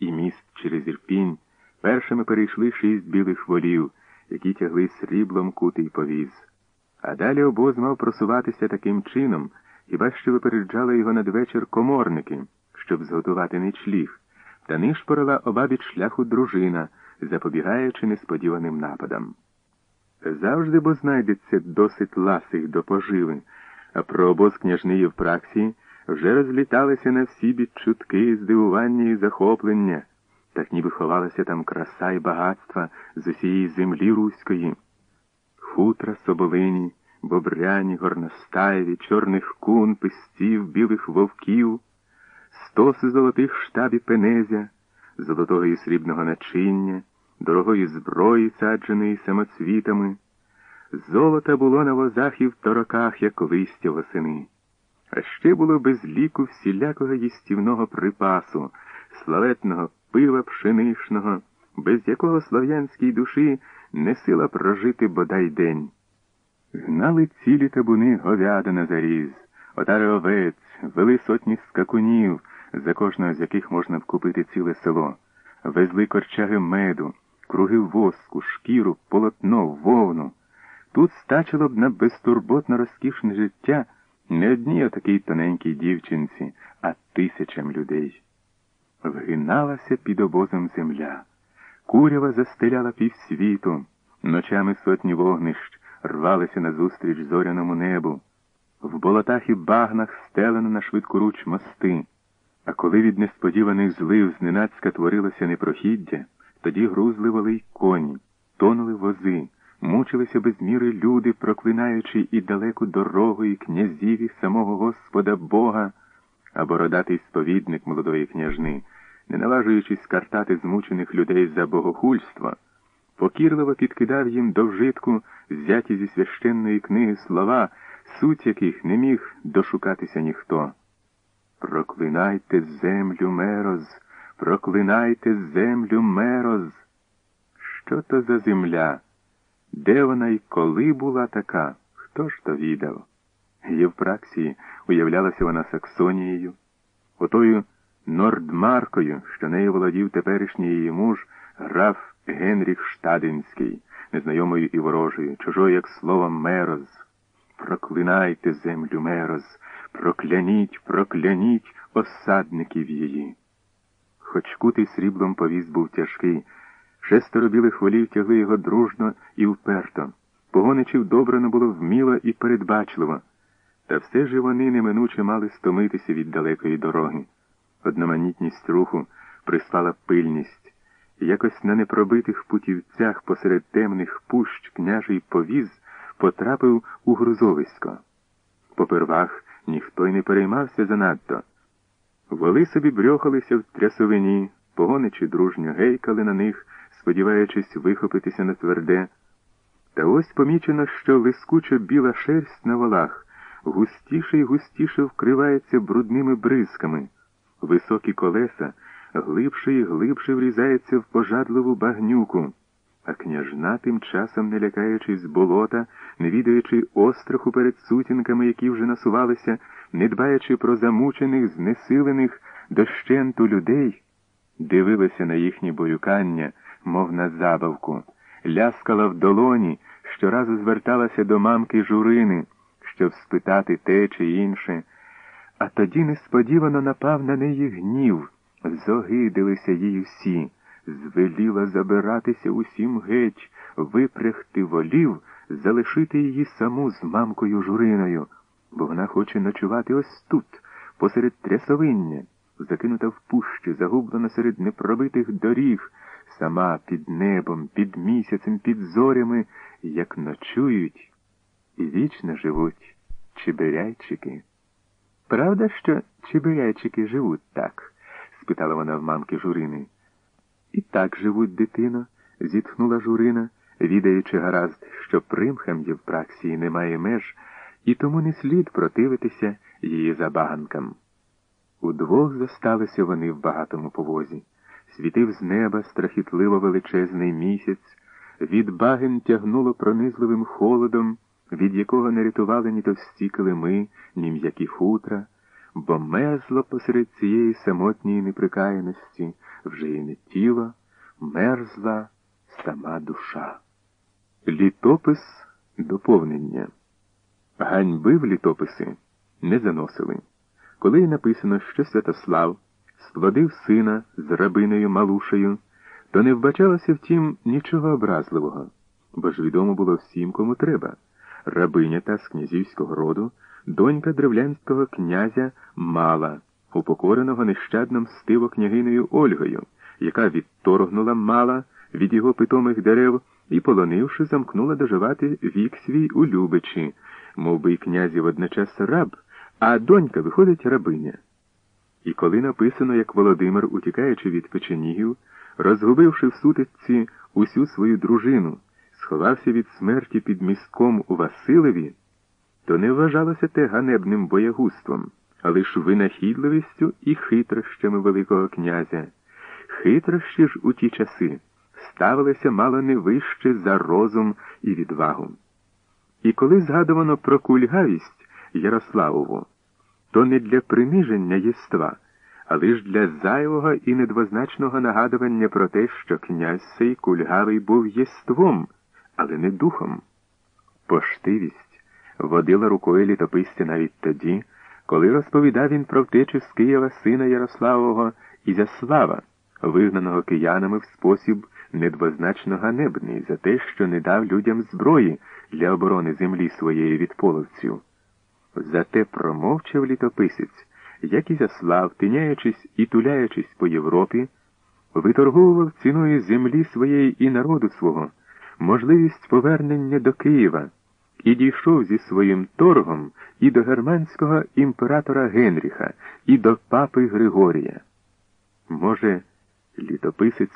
і міст через Ірпінь, першими перейшли шість білих волів, які тягли сріблом кутий повіз. А далі обоз мав просуватися таким чином, хіба що випереджали його надвечір коморники, щоб зготувати нічліг, та нишпорила обабіч шляху дружина, запобігаючи несподіваним нападам. Завжди бо знайдеться досить ласих до поживи, а про обоз княжни Євпраксії вже розліталися на всі бід чутки, здивування і захоплення, так ніби ховалася там краса і багатства з усієї землі руської. Хутра, соболині, бобряні, горностаєві, чорних кун, пистів, білих вовків, стоси золотих штабі пенезя, золотого і срібного начиння, дорогої зброї, садженої самоцвітами. Золота було на возах і в тороках, як листя восени. А ще було без ліку всілякого їстівного припасу, славетного пива пшеничного, без якого слов'янській душі не сила прожити бодай день. Гнали цілі табуни говяда на заріз, отари овець, вели сотні скакунів, за кожного з яких можна вкупити ціле село, везли корчаги меду, круги воску, шкіру, полотно, вовну. Тут стачило б на безтурботно розкішне життя не одній отакій тоненькій дівчинці, а тисячам людей. Вгиналася під обозом земля. Курява застеляла півсвіту, ночами сотні вогнищ рвалися назустріч зоряному небу. В болотах і багнах стелено на швидкоруч мости. А коли від несподіваних злив зненацька творилося непрохіддя, тоді грузли воли й коні, тонули вози, мучилися без міри люди, проклинаючи і далеку дорогу, і князів, і самого Господа Бога, а бородатий сповідник молодої княжни, не наважуючись картати змучених людей за богохульство, покірливо підкидав їм до вжитку взяті зі священної книги слова, суть яких не міг дошукатися ніхто. Проклинайте землю мероз, проклинайте землю мероз. Що то за земля? Де вона і коли була така, хто ж то відав? Євпраксії уявлялася вона Саксонією, отою Нордмаркою, що нею володів теперішній її муж, граф Генріх Штадинський, незнайомою і ворожою, чужою, як слово мероз. Проклинайте землю мероз, прокляніть, прокляніть осадників її. Хоч кутий сріблом повіз був тяжкий, шестеро білих волів тягли його дружно і вперто. Погоничів добрано було вміло і передбачливо, та все ж вони неминуче мали стомитися від далекої дороги. Одноманітність руху приспала пильність, і якось на непробитих путівцях посеред темних пущ княжий повіз потрапив у грузовисько. Попервах ніхто й не переймався занадто. Воли собі брьохалися в трясовині, погоничі дружньо гейкали на них, сподіваючись вихопитися на тверде. Та ось помічено, що лискуча біла шерсть на волах густіше й густіше вкривається брудними бризками. Високі колеса глибше і глибше врізаються в пожадливу багнюку, а княжна тим часом, не лякаючись болота, не відаючи остраху перед сутінками, які вже насувалися, не дбаючи про замучених, знесилених дощенту людей, дивилася на їхні боюкання, мов на забавку, ляскала в долоні, щоразу зверталася до мамки журини, щоб спитати те чи інше. А тоді несподівано напав на неї гнів, зогидилися їй всі, звеліла забиратися усім геть, випрягти волів, залишити її саму з мамкою журиною, бо вона хоче ночувати ось тут, посеред трясовиння, закинута в пущі, загублена серед непробитих доріг, сама під небом, під місяцем, під зорями, як ночують і вічно живуть чебиряйчики. Правда, що чебиряйчики живуть так? спитала вона в мамки Журини. І так живуть, дитино, зітхнула Журина, відаючи гаразд, що примхам Євпраксії немає меж, і тому не слід противитися її забаганкам. Удвох зосталися вони в багатому повозі. Світив з неба страхітливо величезний місяць, від баген тягнуло пронизливим холодом від якого не рятували ні товсті килими, ні м'які хутра, бо мезло посеред цієї самотньої неприкаяності, вже і не тіло, мерзла сама душа. Літопис доповнення. Ганьби в літописи не заносили. Коли й написано, що Святослав сплодив сина з рабиною Малушею, то не вбачалося втім нічого образливого, бо ж відомо було всім, кому треба. Рабиня та з князівського роду, донька древлянського князя Мала, упокореного нещадно стиво княгинею Ольгою, яка відторгнула мала від його питомих дерев і, полонивши, замкнула доживати вік свій у Любичі, мов би й князів одночас раб, а донька виходить рабиня. І коли написано, як Володимир, утікаючи від печенігів, розгубивши в сутичці усю свою дружину, сховався від смерті під містком у Василеві, то не вважалося те ганебним боягузтвом, а лиш винахідливістю і хитрощами Великого князя. Хитрощі ж у ті часи ставилися мало не вище за розум і відвагу. І коли згадувано про кульгавість Ярославову, то не для приниження єства, а лиш для зайвого і недвозначного нагадування про те, що князь сей кульгавий був єством, але не духом. Поштивість водила рукою літописця навіть тоді, коли розповідав він про втечу з Києва сина Ярославового Ізяслава, вигнаного киянами в спосіб недвозначно ганебний за те, що не дав людям зброї для оборони землі своєї від половців. Зате промовчав літописець, як Ізяслав, тиняючись і туляючись по Європі, виторговував ціною землі своєї і народу свого можливість повернення до Києва і дійшов зі своїм торгом і до германського імператора Генріха, і до папи Григорія. Може, літописець